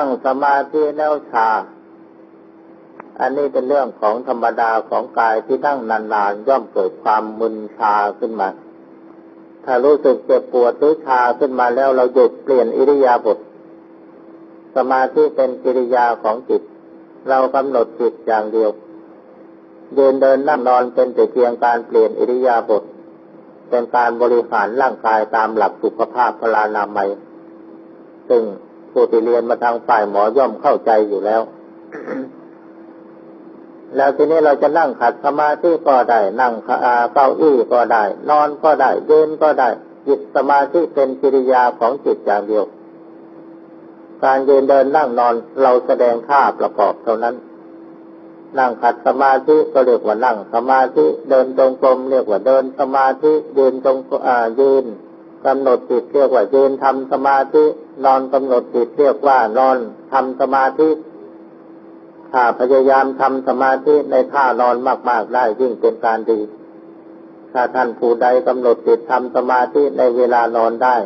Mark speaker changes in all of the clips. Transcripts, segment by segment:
Speaker 1: นั่งสมาธิแล้วชา อันนี้เป็นเรื่องของธรรมดาของกายที่นั่งนานๆย่อมเกิดความมึนชาขึ้นมา ถ้ารู้สึกเจ็บปวดหรือชาขึ้นมาแล้วเราหยุดเปลี่ยนอิริยาบถสมาธิเป็นกิริยาของจิต เรากำหนดจิตอย่างเดียวยืนเดินนั่งนอนเป็นแต่เพียงการเปลี่ยนอิริยาบถเป็นการบริหารร่างกายตามหลักสุขภาพพลานามัยซึ่ง ผู้ที่เรียนมาทางฝ่ายหมอย่อมเข้าใจอยู่แล้ว แล้วทีนี้เราจะนั่งขัดสมาธิก็ได้ นั่งเก้าอี้ก็ได้ นอนก็ได้เดินก็ได้จิตสมาธิเป็นกิริยาของจิตอย่างเดียว การยืนเดินนั่งนอนเราแสดงท่าประกอบเท่านั้น นั่งขัดสมาธิก็เรียกว่านั่งสมาธิ เดินจงกรมเรียกว่าเดินสมาธิยืนจงอ่ายืนกำหนดจิตเรียกว่ายืนทำสมาธิ นอนกำหนดจิตเรียกว่านอนทำสมาธิถ้าพยายามทำสมาธิในท่านอนมากๆได้ยิ่งเป็นการดี ถ้าท่านผู้ใดกำหนดจิตทำสมาธิในเวลานอนได้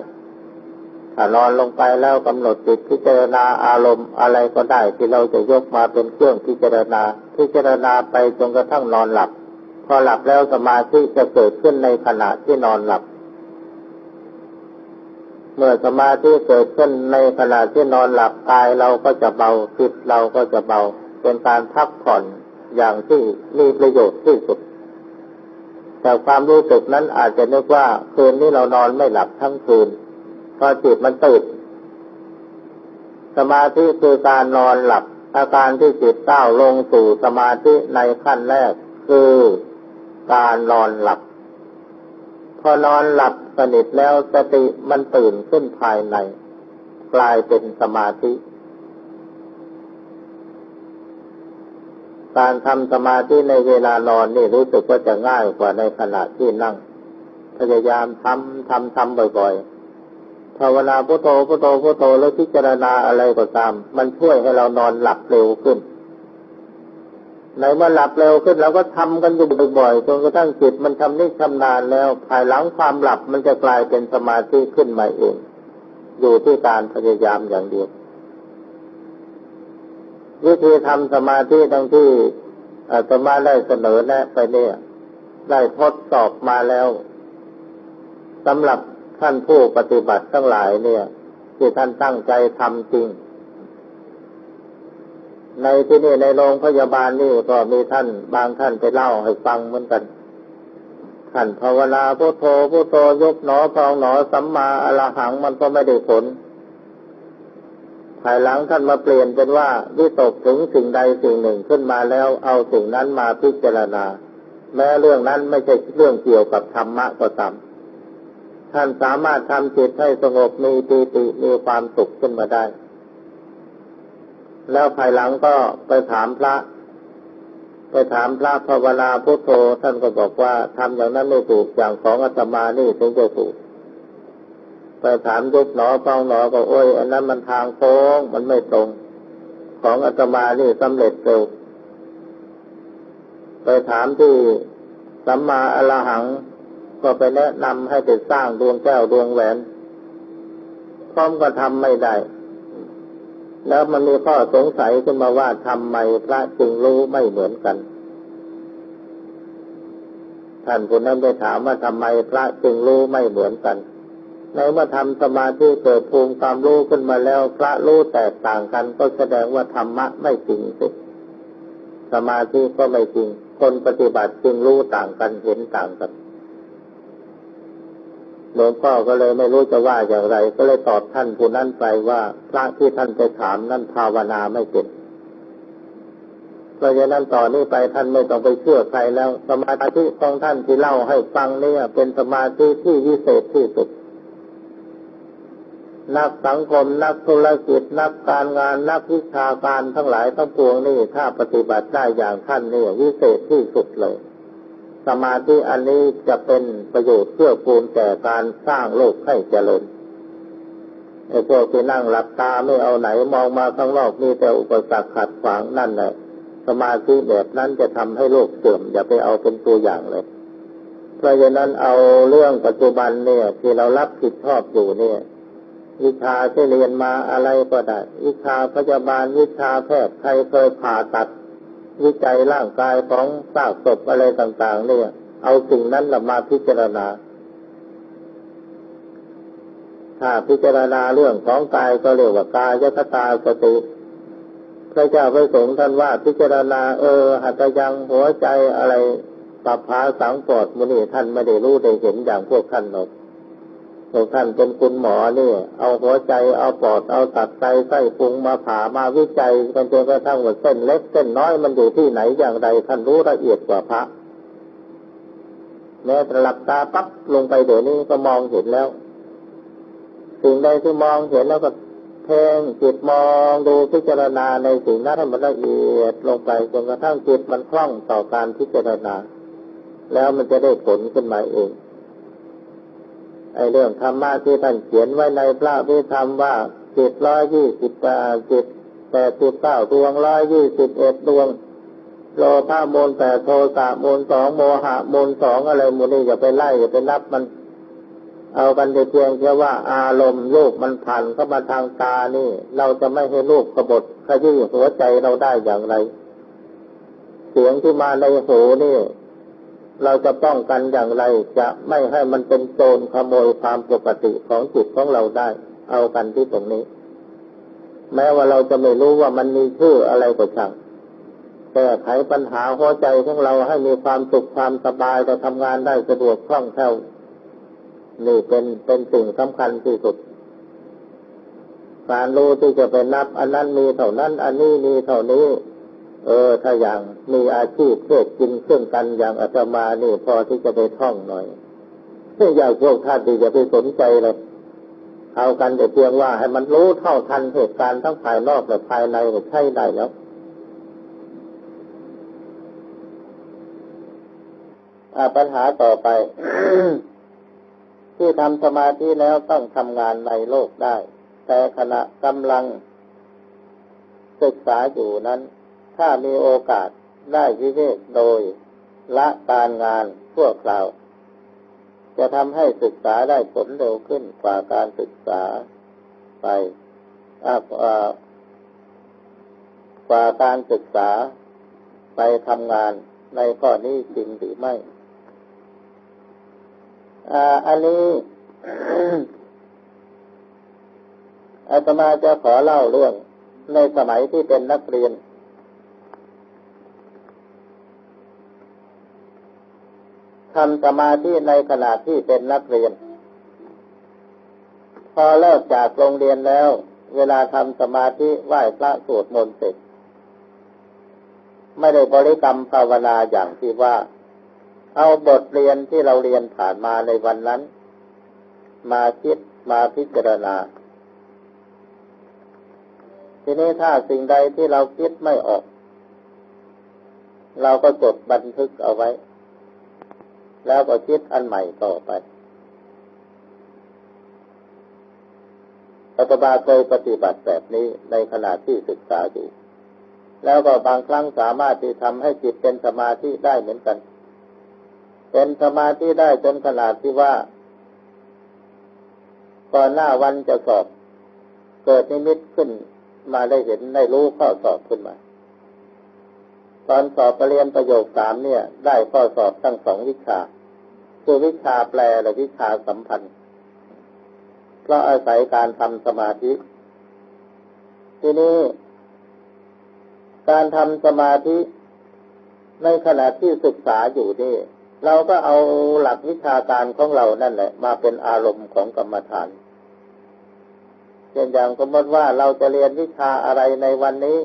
Speaker 1: ถ้านอนลงไปแล้วกำหนดจิตพิจารณาอารมณ์อะไรก็ได้ที่เราจะยกมาเป็นเครื่องพิจารณา พิจารณาไปจนกระทั่งนอนหลับ พอหลับแล้วสมาธิจะเกิดขึ้นในขณะที่นอนหลับ เมื่อสมาธิเกิดขึ้นในขณะที่นอนหลับกายเราก็จะเบาจิตเราก็จะเบา เป็นการพักผ่อนอย่างที่มีประโยชน์ที่สุด แต่ความรู้สึกนั้นอาจจะนึกว่าคืนนี้เรานอนไม่หลับทั้งคืนพอจิตมันตื่นสมาธิคือการนอนหลับ อาการที่จิตก้าวลงสู่สมาธิในขั้นแรก คือการนอนหลับ พอนอนหลับสนิทแล้วสติมันตื่นขึ้นภายใน กลายเป็นสมาธิ การทำสมาธิในเวลานอนนี่รู้สึกว่าจะง่ายกว่าในขณะที่นั่ง พยายามทำทำทำบ่อยๆภาวนาพุทโธพุทโธพุทโธแล้วพิจารณาอะไรก็ตาม มันช่วยให้เรานอนหลับเร็วขึ้น ในเมื่อหลับเร็วขึ้นเราก็ทำกันอยู่บ่อยๆจนกระทั่งจิตมันทำนิชำนาญแล้ว ภายหลังความหลับมันจะกลายเป็นสมาธิขึ้นมาเอง อยู่ที่การพยายามอย่างเดียววิธีทำสมาธิทั้งที่อาตมาได้เสนอแนะไปเนี่ย ได้ทดสอบมาแล้วสำหรับท่านผู้ปฏิบัติทั้งหลายเนี่ย ที่ท่านตั้งใจทำจริง ในที่นี่ในโรงพยาบาลนี่ก็มีท่านบางท่านไปเล่าให้ฟังเหมือนกัน ท่านภาวนาพุทโธพุทโธยกหนอพองหนอสัมมาอรหังมันก็ไม่ได้ผล ภายหลังท่านมาเปลี่ยนเป็นว่าวิตกถึงสิ่งใดสิ่งหนึ่งขึ้นมาแล้วเอาสิ่งนั้นมาพิจารณา แม้เรื่องนั้นไม่ใช่เรื่องเกี่ยวกับธรรมะก็ตามท่านสามารถทำจิตให้สงบมีปีติมีความสุขขึ้นมาได้ แล้วภายหลังก็ไปถามพระ ไปถามพระภาวนาพุทโธท่านก็บอกว่าทำอย่างนั้นไม่ถูกอย่างของอาตมานี่ถึงจะถูกไปถามยุบหนอฟองหนอก็โอ้ยอันนั้นมันทางโค้งมันไม่ตรง ของอาตมานี่สำเร็จเร็วไปถามที่สัมมาอรหัง ก็ไปแนะนำให้ไปสร้างดวงแก้วดวงแหวนพร้อมก็ทำไม่ได้ แล้วมันมีข้อสงสัยขึ้นมาว่าทำไมพระจึงรู้ไม่เหมือนกัน ท่านคนนั้นไปถามว่าทำไมพระจึงรู้ไม่เหมือนกันในเมื่อทำสมาธิเกิดภูมิความรู้ขึ้นมาแล้ว พระรู้แตกต่างกันก็แสดงว่าธรรมะไม่จริงสิสมาธิก็ไม่จริง คนปฏิบัติจึงรู้ต่างกันเห็นต่างกัน หลวงพ่อก็เลยไม่รู้จะว่าอย่างไร ก็เลยตอบท่านผู้นั้นไปว่าพระที่ท่านไปถามนั่นภาวนาไม่เป็นเพราะฉะนั้นต่อนนี้ไปท่านไม่ต้องไปเชื่อใครแล้ว สมาธิของท่านที่เล่าให้ฟังเนี่ยเป็นสมาธิที่วิเศษที่สุด นักสังคมนักธุรกิจนักการงานนักวิชาการทั้งหลายทั้งปวงนี่ถ้าปฏิบัติได้อย่างท่านนี่วิเศษที่สุดเลย สมาธิอันนี้จะเป็นประโยชน์เพื่อปูนแก่การสร้างโลกให้เจริญไอ้พวกที่นั่งหลับตาไม่เอาไหนมองมาข้างนอกมีแต่อุปสรรคขัดขวางนั่นแหละสมาธิแบบนั้นจะทำให้โลกเสื่อมอย่าไปเอาเป็นตัวอย่างเลยเพราะฉะนั้นเอาเรื่องปัจจุบันเนี่ยที่เรารับผิดชอบอยู่เนี่ยวิชาที่เรียนมาอะไรก็ได้ วิชาพยาบาลวิชาแพทย์ใครเคยผ่าตัด วิจัยร่างกายของซากศพอะไรต่าง ๆ เนี่ย เอาสิ่งนั้นมาพิจารณา ถ้าพิจารณาเรื่องของกายก็เรียกว่ากายยคตาสติพระเจ้าพระสงฆ์ท่านว่าพิจารณา เออ หัตยังหัวใจอะไรปับพาสังปอดมุนีท่านไม่ได้รู้ได้เห็นอย่างพวกท่านหรอก พวกท่านเป็นคุณหมอนี่เอาหัวใจเอาปอดเอาตัดไตไส้พุงมาผ่ามาวิจัยกันจนกระทั่งว่าเส้นเล็กเส้นน้อยมันอยู่ที่ไหนอย่างไรท่านรู้ละเอียดกว่าพระแม้แต่หลับตาปั๊บลงไปเดี๋ยวนี้ก็มองเห็นแล้วสิ่งใดที่มองเห็นแล้วก็เพ่งจิตมองดูพิจารณาในสิ่งนั้นให้มันละเอียดลงไปจนกระทั่งจิตมันคล่องต่อการพิจารณา แล้วมันจะได้ผลขึ้นมาเอง ไอเรื่องธรรมะที่ท่านเขียนไว้ในพระพิธรรมว่าจิตร้อยยี่สิบจิตแปดสิบเก้าดวงร้อยยี่สิบเอ็ดดวงโลภะมูลแปดโทสะมูลสองโมหะมูลสองอะไรมูลนี่อย่าไปไล่อย่าไปนับมัน เอากันเพียงแค่ว่าอารมณ์ลูกมันผ่านเข้ามาทางตานี่ เราจะไม่ให้ลูกกบฏขยี้หัวใจเราได้อย่างไร เสียงที่มาในหูนี่ เราจะป้องกันอย่างไรจะไม่ให้มันเป็นโจรขโมยความปกติของจิตของเราได้ เอากันที่ตรงนี้ แม้ว่าเราจะไม่รู้ว่ามันมีชื่ออะไรก็ช่างแก้ไขปัญหาหัวใจของเราให้มีความสุขความสบายจะทำงานได้สะดวกคล่องแคล่วนี่เป็นเป็นสิ่งสำคัญที่สุด การรู้ที่จะไปนับ อันนั้นมีเท่านั้น อันนี้มีเท่านี้ เออ ถ้าอย่างมีอาชีพเพื่อกินเครื่องกันอย่างอาตมานี่พอที่จะไปท่องหน่อยไม่อยากพวกท่านที่จะไปสนใจเลยเอากันแต่เพียงว่าให้มันรู้เท่าทันเหตุการณ์ทั้งภายนอกและภายในก็ใช่ได้แล้วปัญหาต่อไป ที่ทำสมาธิแล้วต้องทำงานในโลกได้ แต่ขณะกำลังศึกษาอยู่นั้น ถ้ามีโอกาสได้วิเวกโดยละการงานทั่วคราว จะทำให้ศึกษาได้ผลเร็วขึ้นกว่าการศึกษาไปกว่าการศึกษาไปทำงานในข้อนี้จริงหรือไม่ อันนี้อาตมาจะขอเล่าเรื่องในสมัยที่เป็นนักเรียน ทำสมาธิในขณะที่เป็นนักเรียน พอเลิกจากโรงเรียนแล้ว เวลาทำสมาธิไหว้พระสวดมนต์เสร็จ ไม่ได้บริกรรมภาวนาอย่างที่ว่า เอาบทเรียนที่เราเรียนผ่านมาในวันนั้น มาคิดมาพิจารณา ทีนี้ถ้าสิ่งใดที่เราคิดไม่ออก เราก็จดบันทึกเอาไว้ แล้วก็คิดอันใหม่ต่อไปปัตบาเคยปฏิบัติแบบนี้ในขณะที่ศึกษาอยู่ แล้วก็บางครั้งสามารถที่ทำให้จิตเป็นสมาธิได้เหมือนกัน เป็นสมาธิได้จนขนาดที่ว่าก่อนหน้าวันจะสอบ เกิดนิมิตขึ้นมาได้เห็นได้รู้ข้อสอบขึ้นมา ตอนสอบปรริญญประโยคสามเนี่ย ได้ข้อสอบตั้งสองวิชาคือวิชาแปลและวิชาสัมพันธ์ เพราะอาศัยการทำสมาธิ ทีนี้ การทำสมาธิในขณะที่ศึกษาอยู่นี่ เราก็เอาหลักวิชาการของเรานั่นแหละ มาเป็นอารมณ์ของกรรมฐานเช่นอย่างสมมติว่าเราจะเรียนวิชาอะไรในวันนี้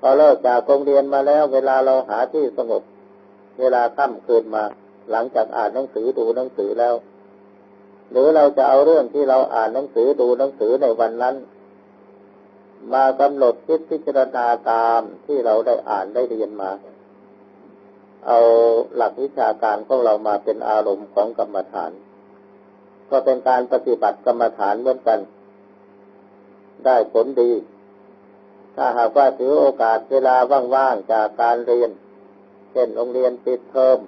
Speaker 1: พอเลิกจากโรงเรียนมาแล้ว เวลาเราหาที่สงบ เวลาค่ำคืนมา หลังจากอ่านหนังสือดูหนังสือแล้ว หรือเราจะเอาเรื่องที่เราอ่านหนังสือดูหนังสือในวันนั้น มากำหนดคิดพิจารณาตามที่เราได้อ่านได้เรียนมา เอาหลักวิชาการของเรามาเป็นอารมณ์ของกรรมฐาน ก็เป็นการปฏิบัติกรรมฐานเหมือนกัน ได้ผลดี ถ้าหากว่าถือโอกาสเวลาว่างๆจากการเรียน เช่นโรงเรียนปิดเทอม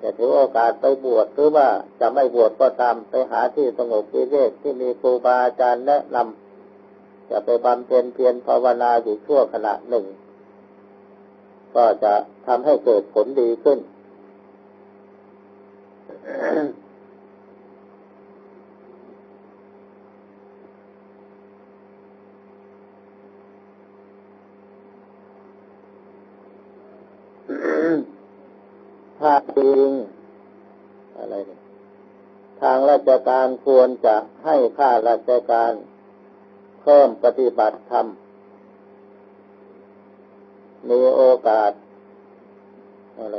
Speaker 1: จะถือโอกาสไปบวชหรือว่าจะไม่บวชก็ตามไปหาที่สงบวิเวกที่มีครูบาอาจารย์แนะนำจะไปบำเพ็ญเพียรภาวนาอยู่ชั่วขณะหนึ่ง ก็จะทำให้เกิดผลดีขึ้นถ้า จริง อะไรนี่ทางราชการควรจะให้ข้าราชการเพิ่มปฏิบัติธรรม มีโอกาส อะไร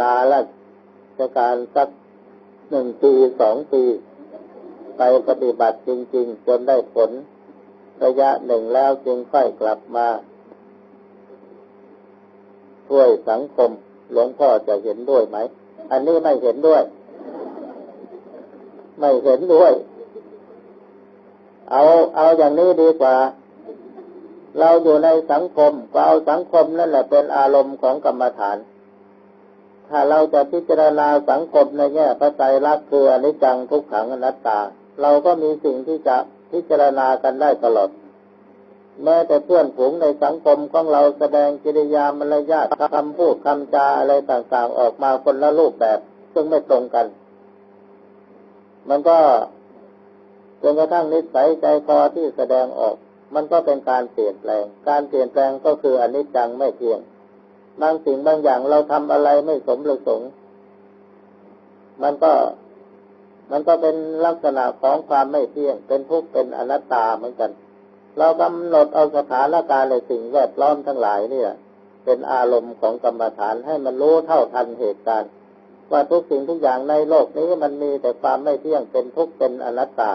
Speaker 1: ลาราชการสักหนึ่งปีสองปี ไปปฏิบัติจริง ๆ จนได้ผลระยะหนึ่งแล้วจึงค่อยกลับมา ช่วยสังคม หลวงพ่อจะเห็นด้วยไหม อันนี้ไม่เห็นด้วย ไม่เห็นด้วย เอาเอาอย่างนี้ดีกว่า เราอยู่ในสังคมก็เอาสังคมนั่นแหละเป็นอารมณ์ของกรรมฐาน ถ้าเราจะพิจารณาสังคมในแง่พระไตรลักษณ์คืออนิจจังทุกขังอนัตตา เราก็มีสิ่งที่จะพิจารณากันได้ตลอด แม้แต่เพื่อนฝูงในสังคมของเราแสดงกิริยามารยาทคำพูดคำจาอะไรต่างๆ ออกมาคนละรูปแบบ ซึ่งไม่ตรงกัน มันก็จนกระทั่งนิสัยใจคอที่แสดงออก มันก็เป็นการเปลี่ยนแปลง การเปลี่ยนแปลงก็คืออนิจจังไม่เที่ยง บางสิ่งบางอย่างเราทำอะไรไม่สมประสงค์ มันก็มันก็เป็นลักษณะของความไม่เที่ยง เป็นทุกข์เป็นอนัตตาเหมือนกัน เรากำหนดเอาสถานการณ์ในสิ่งแวดล้อมทั้งหลายเนี่ย เป็นอารมณ์ของกรรมฐานให้มันรู้เท่าทันเหตุการณ์ ว่าทุกสิ่งทุกอย่างในโลกนี้มันมีแต่ความไม่เที่ยงเป็นทุกข์เป็นอนัตตา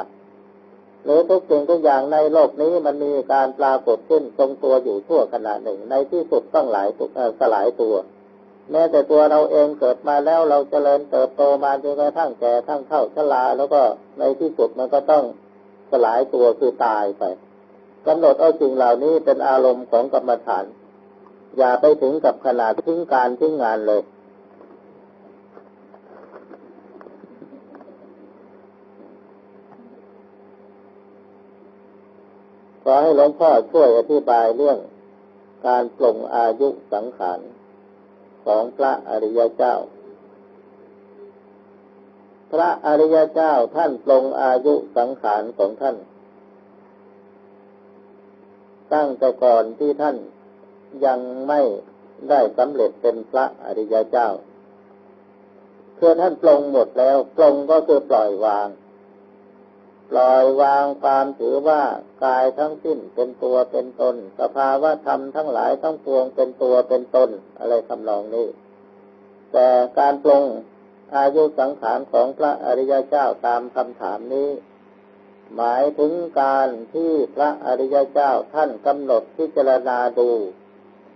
Speaker 1: หรือทุกสิ่งทุกอย่างในโลกนี้มันมีการปรากฏขึ้นทรงตัวอยู่ทั่วขณะหนึ่ง ในที่สุดต้องหลายตุสลายตัว แม้แต่ตัวเราเองเกิดมาแล้วเราจเจริญเติบโตมาจนกระทั่งแก่ทั้งเข้าชราแล้วก็ในที่สุดมันก็ต้องสลายตัวคือตายไป กำหนดเอาสิ่งเหล่านี้เป็นอารมณ์ของกรรมฐาน อย่าไปถึงกับขนาดทิ้งการทิ้งงานเลย ขอให้หลวงพ่อช่วยอธิบายเรื่องการปลงอายุสังขารของพระอริยเจ้า พระอริยเจ้าท่านปลงอายุสังขารของท่าน ตั้งแต่ก่อนที่ท่านยังไม่ได้สำเร็จเป็นพระอริยเจ้าคือท่านปลงหมดแล้วปลงก็คือปล่อยวาง ปล่อยวางความถือว่ากายทั้งสิ้นเป็นตัวเป็นตน สภาวะธรรมทั้งหลายทั้งปวงเป็นตัวเป็นตน อะไรทำนองนี้ แต่การปลงอายุสังขารของพระอริยเจ้าตามคำถามนี้ หมายถึงการที่พระอริยเจ้าท่านกำหนดพิจารณาดู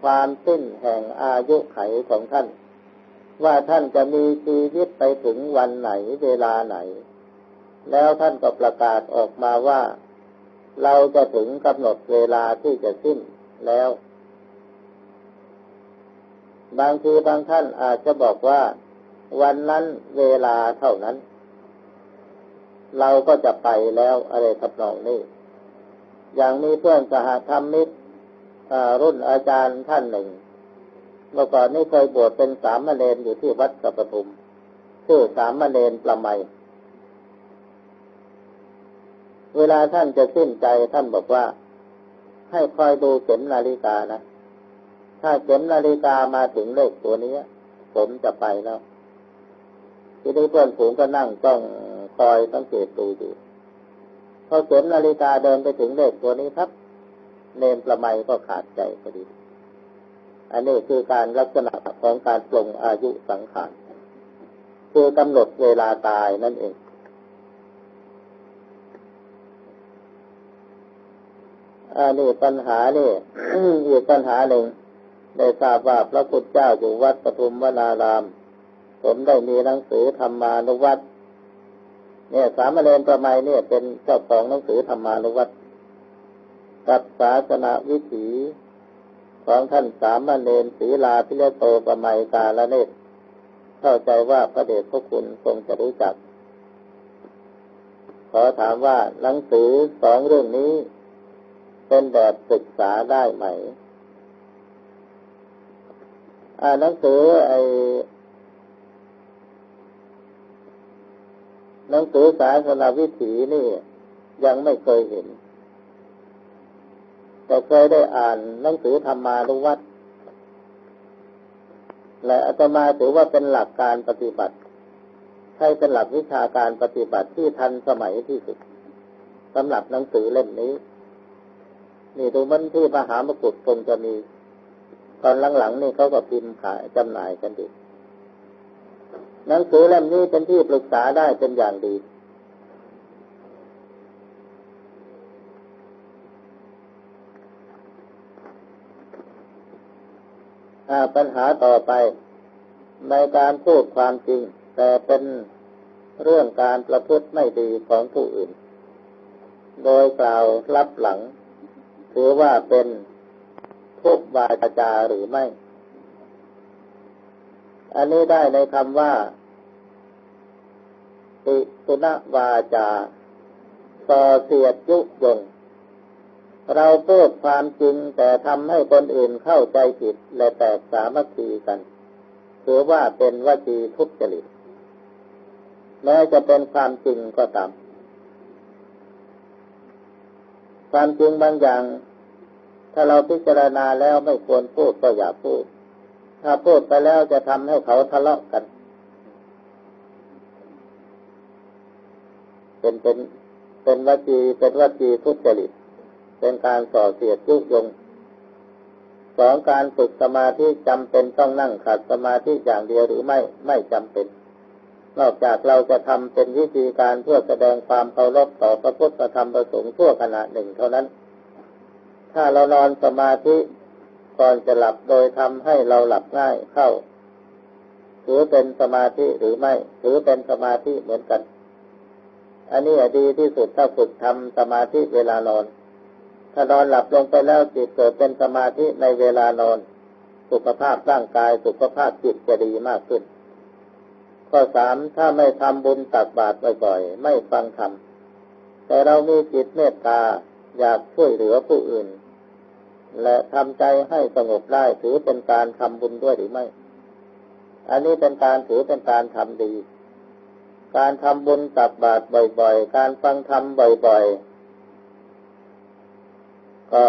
Speaker 1: ความสิ้นแห่งอายุไขของท่าน ว่าท่านจะมีชีวิตไปถึงวันไหนเวลาไหน แล้วท่านก็ประกาศออกมาว่า เราจะถึงกำหนดเวลาที่จะสิ้นแล้ว บางทีบางท่านอาจจะบอกว่า วันนั้นเวลาเท่านั้น เราก็จะไปแล้วอะไรทำนองนี้ อย่างนี้เพื่อนสหธรรมมิตรรุ่นอาจารย์ท่านหนึ่ง เมื่อก่อนนี้เคยบวชเป็นสามเณรอยู่ที่วัดสัปทุมชื่อสามเณรประไมเวลาท่านจะสิ้นใจท่านบอกว่า ให้คอยดูเข็มนาฬิกานะ ถ้าเข็มนาฬิกามาถึงเลขตัวนี้ผมจะไปแล้ว ทีนี้เพื่อนฝูงก็นั่งจ้อง อยสังเกตดูอยู่พอเข็มนาฬิกาเดินไปถึงเลขตัวนี้ครับ เนมประไมก็ขาดใจพอดีอันนี้คือการลักษณะของการปลงอายุสังขารคือกำหนดเวลาตายนั่นเอง อันนี้ปัญหานี่อีกปัญหาหนึ่งได้ทราบว่าพระพุทธเจ้าอยู่วัดปทุมวนาราม ผมได้มีหนังสือธรรมานุวัตร เนี่ยสามเณรประไมเนี่ยเป็นเจ้าของหนังสือธรรมานุวัตรกับศาสนาวิถีของท่านสามเณรศีลาพิเลโตปไมกาละเนตเข้าใจว่าพระเดชพระคุณทรงจะรู้จัก ขอถามว่าหนังสือสองเรื่องนี้เป็นแบบศึกษาได้ไหม อ่าหนังสือไอ หนังสือสาสนาวิถีนี่ยังไม่เคยเห็น แต่เคยได้อ่านหนังสือธรรมานุวัตและอาตมาถือว่าเป็นหลักการปฏิบัติ ใช่เป็นหลักวิชาการปฏิบัติที่ทันสมัยที่สุดสำหรับหนังสือเล่มนี้ นี่ดูมันที่มหามกุฏคงจะมี ตอนหลังๆนี่เขาก็พิมพ์ขายจำหน่ายกันดี หนังสือเล่มนี้เป็นที่ปรึกษาได้เป็นอย่างดี ปัญหาต่อไป ในการพูดความจริง แต่เป็นเรื่องการประพฤติไม่ดีของผู้อื่น โดยกล่าวรับหลัง ถือว่าเป็นทุกวาจาหรือไม่ อันนี้ได้ในคำว่าติสุนวาจาส่อเสียดยุยงเราพูดความจริงแต่ทำให้คนอื่นเข้าใจผิดและแตกสามัคคีกันถือว่าเป็นวจีทุจริตแม้จะเป็นความจริงก็ตาม ความจริงบางอย่าง ถ้าเราพิจารณาแล้วไม่ควรพูดก็อย่าพูด ถ้าพูดไปแล้วจะทำให้เขาทะเลาะกัน เป็นเป็นเป็นวจีเป็นวจีทุจริต เป็นการส่อเสียดยุยงสองการฝึกสมาธิจำเป็นต้องนั่งขัดสมาธิอย่างเดียวหรือไม่ไม่จำเป็น นอกจากเราจะทำเป็นวิธีการเพื่อแสดงความเคารพต่อพระพุทธธรรมประสงค์ชั่วขณะหนึ่งเท่านั้น ถ้าเรานอนสมาธิ ก่อนจะหลับโดยทำให้เราหลับง่ายเข้า ถือเป็นสมาธิหรือไม่ ถือเป็นสมาธิเหมือนกัน อันนี้ดีที่สุดถ้าฝึกทำสมาธิเวลานอน ถ้านอนหลับลงไปแล้วจิตเกิดเป็นสมาธิในเวลานอน สุขภาพร่างกายสุขภาพจิตจะดีมากขึ้น ข้อสามถ้าไม่ทำบุญตักบาตรบ่อยๆไม่ฟังธรรมแต่เรามีจิตเมตตาอยากช่วยเหลือผู้อื่น และทำใจให้สงบได้ถือเป็นการทำบุญด้วยหรือไม่ อันนี้เป็นการถือเป็นการทำดี การทำบุญตักบาตรบ่อยๆ การฟังธรรมบ่อยๆ ก็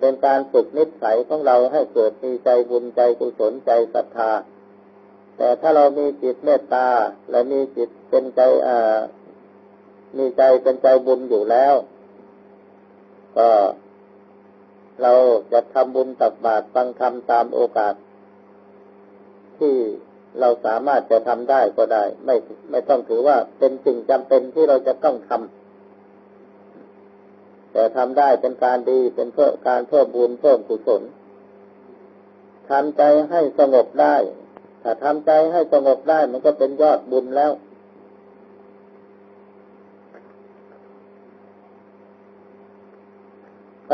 Speaker 1: เป็นการฝึกนิสัยของเราให้เกิดมีใจบุญใจกุศลใจศรัทธา แต่ถ้าเรามีจิตเมตตาและมีจิตเป็นใจอ่ามีใจเป็นใจบุญอยู่แล้ว ก็ เราจะทำบุญตักบาตรฟังธรรมตามโอกาส ที่เราสามารถจะทำได้ก็ได้ ไม่ไม่ต้องถือว่าเป็นสิ่งจำเป็นที่เราจะต้องทำแต่ทำได้เป็นการดีเป็นเพื่อการเพิ่มบุญเพิ่มกุศลทำใจให้สงบได้ ถ้าทำใจให้สงบได้มันก็เป็นยอดบุญแล้ว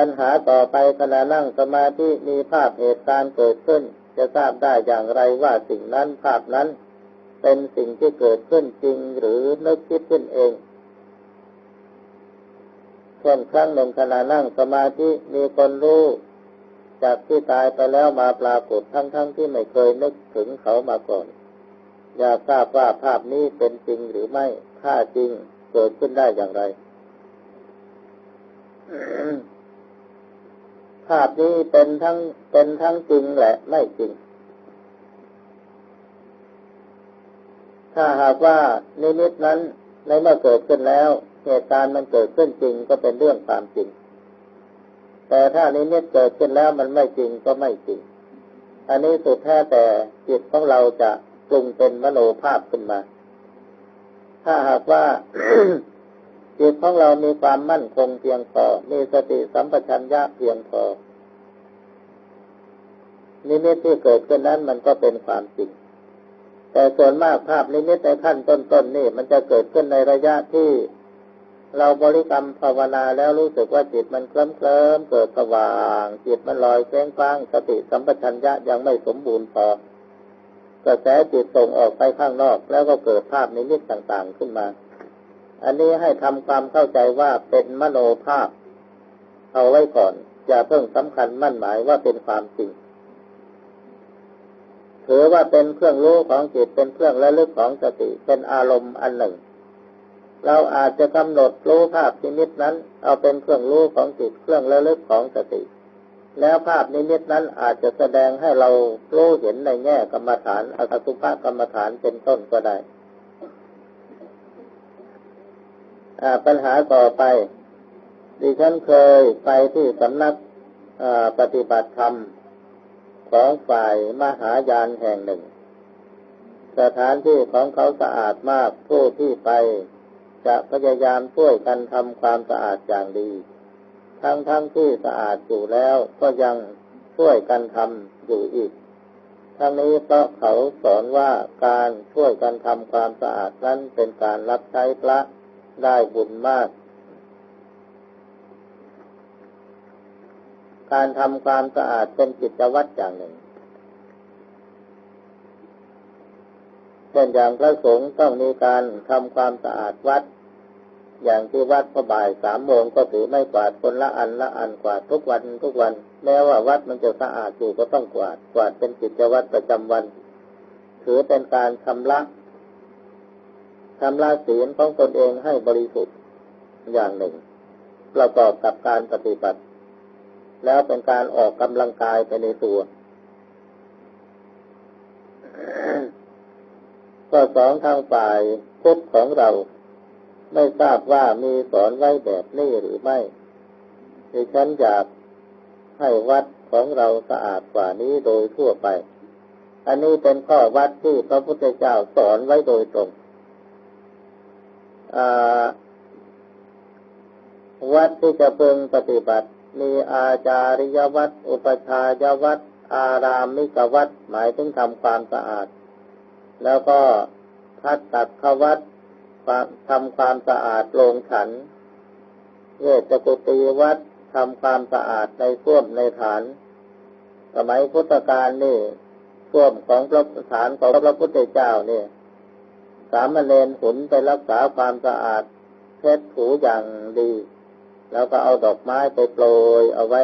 Speaker 1: ปัญหาต่อไปขณะนั่งสมาธิมีภาพเหตุการณ์เกิดขึ้น จะทราบได้อย่างไรว่าสิ่งนั้นภาพนั้น เป็นสิ่งที่เกิดขึ้นจริงหรือนึกคิดขึ้นเองเช่นครั้งหนึ่งขณะนั่งสมาธิมีคนรู้จากที่ตายไปแล้วมาปรากฏทั้งๆทที่ไม่เคยนึกถึงเขามาก่อน อยากทราบว่าภาพนี้เป็นจริงหรือไม่ถ้าจริงเกิดขึ้นได้อย่างไร ภาพนี้เป็นทั้งเป็นทั้งจริงและไม่จริง ถ้าหากว่านิมิตนั้นในเมื่อเกิดขึ้นแล้ว เหตุการณ์มันเกิดขึ้นจริงก็เป็นเรื่องความจริง แต่ถ้านิมิตเกิดขึ้นแล้วมันไม่จริงก็ไม่จริง อันนี้สุดแท้แต่จิตของเราจะปรุงเป็นมโนภาพขึ้นมา ถ้าหากว่า จิตของเรามีความมั่นคงเพียงพอ มีสติสัมปชัญญะเพียงพอ นิมิตที่เกิดขึ้นนั้นมันก็เป็นความจริง แต่ส่วนมากภาพนิมิตในขั้นต้นๆนนี่ มันจะเกิดขึ้นในระยะที่เราบริกรรมภาวนาแล้วรู้สึกว่าจิตมันเคลิ้มเคลิ้มเกิดสว่าง จิตมันลอยแข้งฟ้างสติสัมปชัญญะยังไม่สมบูรณ์พอกระแสจิตส่งออกไปข้างนอก แล้วก็เกิดภาพนิมิตต่างๆขึ้นมา อันนี้ให้ทำความเข้าใจว่าเป็นมโนภาพ เอาไว้ก่อน อย่าเพิ่งสำคัญมั่นหมายว่าเป็นความจริงถือว่าเป็นเครื่องรู้ของจิตเป็นเครื่องระลึกของสติเป็นอารมณ์อันหนึ่ง เราอาจจะกำหนดรู้ภาพนิมิตนั้น เอาเป็นเครื่องรู้ของจิตเครื่องระลึกของสติ แล้วภาพนิมิตนั้นอาจจะแสดงให้เรารู้เห็นในแง่กรรมฐานอสุภกรรมฐานเป็นต้นก็ได้ ปัญหาต่อไป ดิฉันเคยไปที่สำนักปฏิบัติธรรมของฝ่ายมหายานแห่งหนึ่ง สถานที่ของเขาสะอาดมากผู้ที่ไป จะพยายามช่วยกันทำความสะอาดอย่างดี ทั้งทั้งที่สะอาดอยู่แล้วก็ยังช่วยกันทำอยู่อีก ทั้งนี้เพราะเขาสอนว่าการช่วยกันทำความสะอาดนั้นเป็นการรับใช้พระ ได้บุญมาก การทำความสะอาดเป็นกิจวัตรอย่างหนึ่งเช่นอย่างพระสงฆ์ต้องมีการทำความสะอาดวัด อย่างที่วัดพระบ่ายสามโมงก็ถือไม่กวาดคนละอันละอันกวาดทุกวันทุกวัน แม้ว่าวัดมันจะสะอาดอยู่ก็ต้องกวาดกวาดเป็นกิจวัตรประจำวัน ถือเป็นการชำระ ชำระศีลของตนเองให้บริสุทธิ์อย่างหนึ่ง ประกอบกับการปฏิบัติ แล้วเป็นการออกกำลังกายไปในตัวก็สองทางฝ่ายพุทธของเรา ไม่ทราบว่ามีสอนไว้แบบนี้หรือไม่ดิฉันอยากให้วัดของเราสะอาดกว่านี้โดยทั่วไป อันนี้เป็นข้อวัดที่พระพุทธเจ้าสอนไว้โดยตรง วัดที่จะพึงปฏิบัติ มีอาจาริยวัตรอุปชายวัตรอารามมิกวัตรหมายถึงทำความสะอาด แล้วก็ทัดตัดขวัตรทำความสะอาดโรงฉันเวชกุตีวัดทำความสะอาดในส้วมในฐาน สมัยพุทธกาลนี่ส้วมของพระฐานของพระพุทธเจ้าเนี่ย สามเณรหุนไปรักษาความสะอาดเช็ดถูอย่างดี แล้วก็เอาดอกไม้ไปโปรยเอาไว้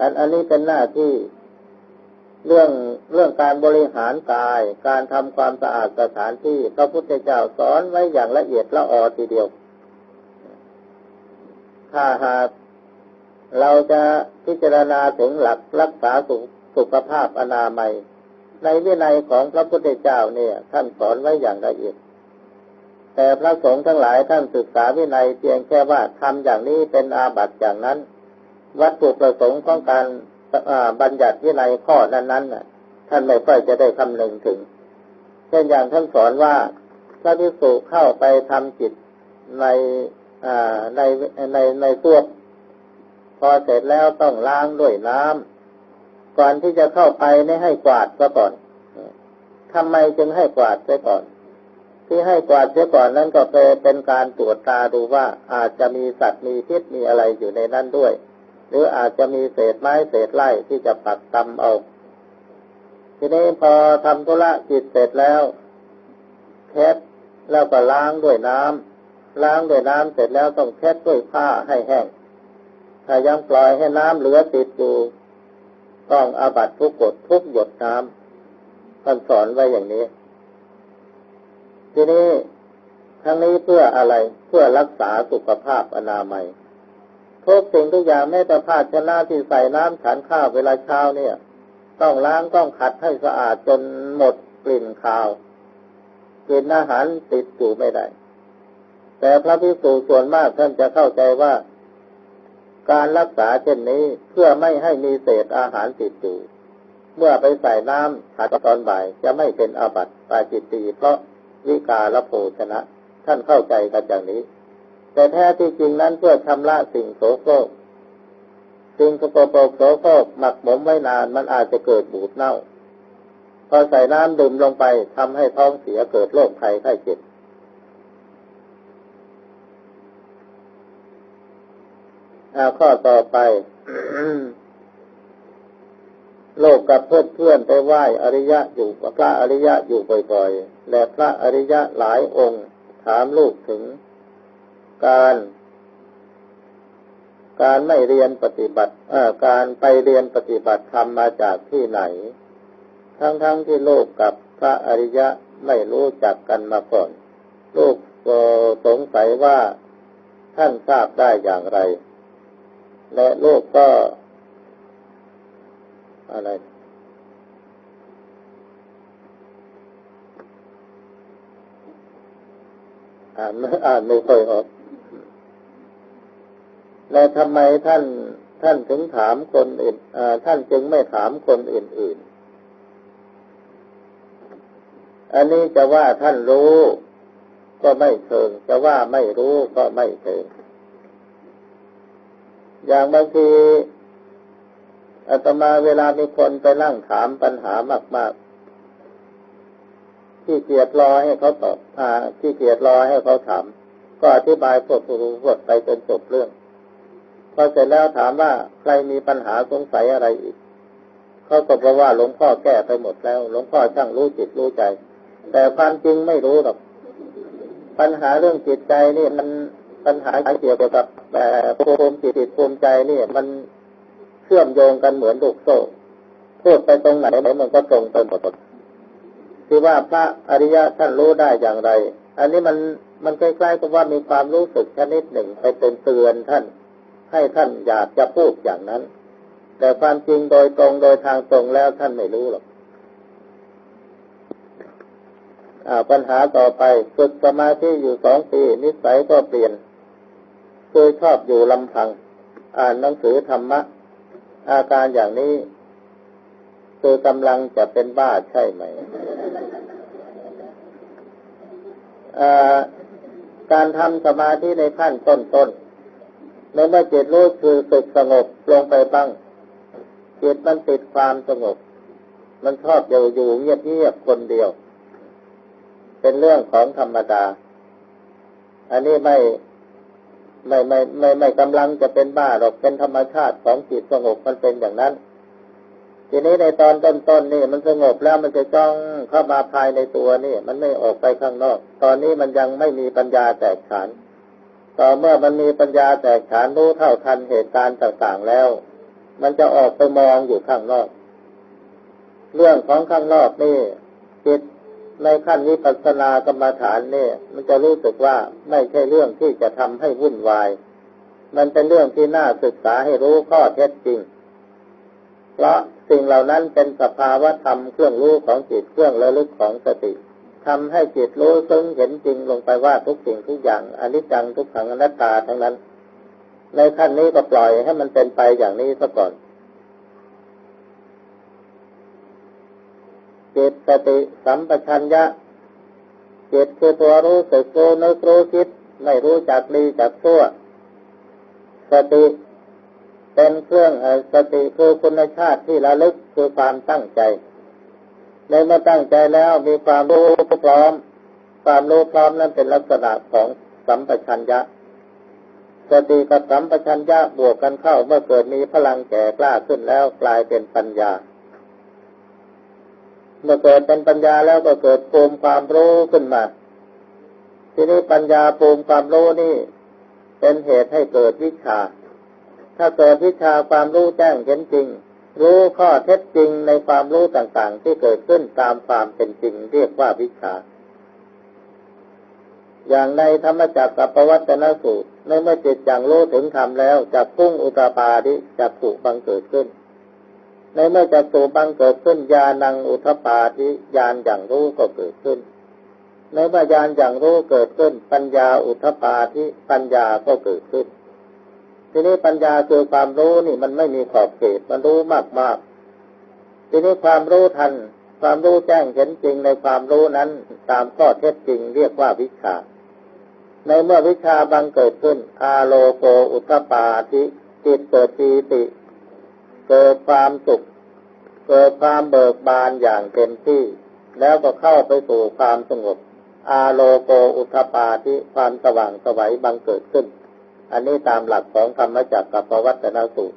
Speaker 1: อันอันนี้เป็นหน้าที่เรื่องเรื่องการบริหารกาย การทำความสะอาดสถานที่พระพุทธเจ้าสอนไว้อย่างละเอียดละออทีเดียว ถ้าหากเราจะพิจารณาถึงหลักรักษาสุสุขภาพอนามัย ในวินัยของพระพุทธเจ้าเนี่ย ท่านสอนไว้อย่างละเอียด แต่พระสงฆ์ทั้งหลายท่านศึกษาวินัยเพียงแค่ว่าทำอย่างนี้เป็นอาบัติอย่างนั้น วัตถุประสงค์ของการบัญญัติวินัยข้อนั้นๆท่านไม่ค่อยจะได้คำนึงถึง เช่นอย่างท่านสอนว่าพระภิกษุเข้าไปทำจิตในในในในตัวพอเสร็จแล้วต้องล้างด้วยน้ำ ก่อนที่จะเข้าไปนี่ให้กวาดซะก่อนทำไมจึงให้กวาดซะก่อน ที่ให้กวาดเสียก่อนนั้นก็เป็นการตรวจตาดูว่าอาจจะมีสัตว์มีพิษมีอะไรอยู่ในนั้นด้วย หรืออาจจะมีเศษไม้เศษไร่ที่จะปักตำเอาทีนี้พอทำธุระจิตเสร็จแล้วเช็ดแล้วก็ล้างด้วยน้ำล้างด้วยน้ำเสร็จแล้วต้องเช็ดด้วยผ้าให้แห้งถ้ายังปล่อยให้น้ำเหลือติดอยู่ ต้องอาบัตทุกกฎทุกหยดน้ำท่านสอนไว้อย่างนี้ ทีนี้ทั้งนี้เพื่ออะไรเพื่อรักษาสุขภาพอนามัยทุกสิ่งทุกอย่างแม้แต่ภาชนะที่ใส่น้ำฉันข้าวเวลาเช้าเนี่ย ต้องล้างต้องขัดให้สะอาดจนหมดกลิ่นคาวกินอาหารติดอยู่ไม่ได้ แต่พระพิสุส่วนมากท่านจะเข้าใจว่า การรักษาเช่นนี้เพื่อไม่ให้มีเศษอาหารติดอยู่เมื่อไปใส่น้ำขัดตอนบ่ายจะไม่เป็นอาบัติปาจิตตีเพราะวิกาลโภชนะ ท่านเข้าใจกันอย่างนี้ แต่แท้ที่จริงนั้นเพื่อชำระสิ่งโสโครกสิ่งสกปรกโสโครกหมักหมมไว้นานมันอาจจะเกิดบูดเน่า พอใส่น้ำดื่มลงไปทำให้ท้องเสียเกิดโรคภัยไข้เจ็บ ข้อต่อไปโลกกับเพื่อนเพื่อนไปไหว้อริยะอยู่พระอริยะอยู่บ่อยๆ และพระอริยะหลายองค์ ถามลูกถึง การ การไม่เรียนปฏิบัติการไปเรียนปฏิบัติธรรมมาจากที่ไหน ทั้งๆทที่โลกกับพระอริยะไม่รู้จักกันมาก่อน ลูกก็สงสัยว่าท่านทราบได้อย่างไร และลูกก็ อะไรอ่านอ่านไม่ค่อยออก และทำไมท่าน ท่านถึงถามคนอื่นท่านจึงไม่ถามคนอื่น ๆ อันนี้จะว่าท่านรู้ ก็ไม่เชิง จะว่าไม่รู้ก็ไม่เชิง อย่างบางทีอาตมาเวลามีคนไปนั่งถามปัญหามากๆที่เกียดรอให้เขาตอบอ่าที่เกียดรอให้เขาถาม ก็อธิบายพวกผู้รู้พวดไปจนจบเรื่อง พอเสร็จแล้วถามว่าใครมีปัญหาสงสัยอะไรอีก เขาก็บอกว่าหลวงพ่อแก้ไปหมดแล้ว หลวงพ่อช่างรู้จิตรู้ใจ แต่ความจริงไม่รู้หรอก ปัญหาเรื่องจิตใจนี่มัน ปัญหาเกี่ยวกับแต่ภูมิจิตภูมิใจนี่มันเชื่อมโยงกันเหมือนลูกโซ่พูดไปตรงไหนมันก็ตรงไปหมดคือว่าพระอริยะท่านรู้ได้อย่างไร อันนี้มันมันใกล้ๆกับว่ามีความรู้สึกชนิดหนึ่งไปเป็นเตือนท่าน ให้ท่านอยากจะพูดอย่างนั้น แต่ความจริงโดยตรงโดยทางตรงแล้วท่านไม่รู้หรอกปัญหาต่อไปฝึกสมาธิอยู่สองปีนิสัยก็เปลี่ยน เคยชอบอยู่ลำพัง อ่านหนังสือธรรมะ อาการอย่างนี้ คือกำลังจะเป็นบ้าใช่ไหม การทำสมาธิในขั้นต้นๆในเมื่อจิตรู้คือสึกสงบลงไปบ้างจิตมันติดความสงบ มันชอบอยู่อยู่เงียบๆคนเดียว เป็นเรื่องของธรรมดา อันนี้ไม่ ไม่ไม่ไม่ไม่กำลังจะเป็นบ้าหรอกเป็นธรรมชาติของจิตสงบมันเป็นอย่างนั้น ทีนี้ในตอนต้นๆนนี่มันสงบแล้วมันจะจ้องเข้ามาภายในตัวนี่ มันไม่ออกไปข้างนอก ตอนนี้มันยังไม่มีปัญญาแตกฉานต่อเมื่อมันมีปัญญาแตกฉานรู้เท่าทันเหตุการณ์ต่างๆแล้ว มันจะออกไปมองอยู่ข้างนอก เรื่องของข้างนอกนี่จิต ในขั้นนี้ปัสนากรรมฐานเนี่ย มันจะรู้สึกว่าไม่ใช่เรื่องที่จะทำให้วุ่นวาย มันเป็นเรื่องที่น่าศึกษาให้รู้ข้อเท็จจริง เพราะสิ่งเหล่านั้นเป็นสภาวะธรรมเครื่องรู้ของจิตเครื่องระลึกของสติทำให้จิตรู้ซึ่งเห็นจริงลงไปว่าทุกสิ่งทุกอย่างอนิจจังทุกขังอนัตตาทั้งนั้น ในขั้นนี้ก็ปล่อยให้มันเป็นไปอย่างนี้ซะก่อน จิตสติสัมปชัญญะจิตคือตัวรู้สึกรู้นึกรู้คิดไม่รู้จักดีจักชั่ว สติเป็นเครื่องสติคือคุณชาติที่ระลึกคือความตั้งใจในเมื่อตั้งใจแล้วมีความรู้พร้อม ความรู้พร้อมนั้นเป็นลักษณะของสัมปชัญญะ สติกับสัมปชัญญะบวกกันเข้าเมื่อเกิดมีพลังแก่กล้าขึ้นแล้วกลายเป็นปัญญา เมื่อเกิดเป็นปัญญาแล้วก็เกิดภูมความรู้ขึ้นมา ทีนี้ปัญญาภูมความรู้นี่ เป็นเหตุให้เกิดวิชา ถ้าเกิดวิชาความรู้แจ้งเห็นจริง รู้ข้อเท็จจริงในความรู้ต่างๆ ที่เกิดขึ้นตามความเป็นจริง เรียกว่าวิชา อย่างในธรรมจักรกับปวัตนสูตรในเมื่อจิตอย่างรู้ถึงธรรมแล้วจะพุ่งอุตปาดิจะผูกบังเกิดขึ้น ในเมื่อจัตุบังเกิดขึ้นญาณังอุทปาทิญาณอย่างรู้ก็เกิดขึ้น ในเมื่อญาณอย่างรู้เกิดขึ้น ปัญญาอุทปาทิปัญญาก็เกิดขึ้น ทีนี้ปัญญาคือความรู้นี่มันไม่มีขอบเขตมันรู้มากมากทีนี้ความรู้ทัน ความรู้แจ้งเห็นจริงในความรู้นั้นตามข้อเท็จจริงเรียกว่าวิชา ในเมื่อวิชาบังเกิดขึ้น อาโลโกอุทปาทิจิตเกิดปีติ เกิดความสุข เกิดความเบิกบานอย่างเต็มที่ แล้วก็เข้าไปสู่ความสงบ อาโลโกอุทปาที่ความสว่างสวัยบังเกิดขึ้น อันนี้ตามหลักของธรรมจักรกับปวัตนสูตร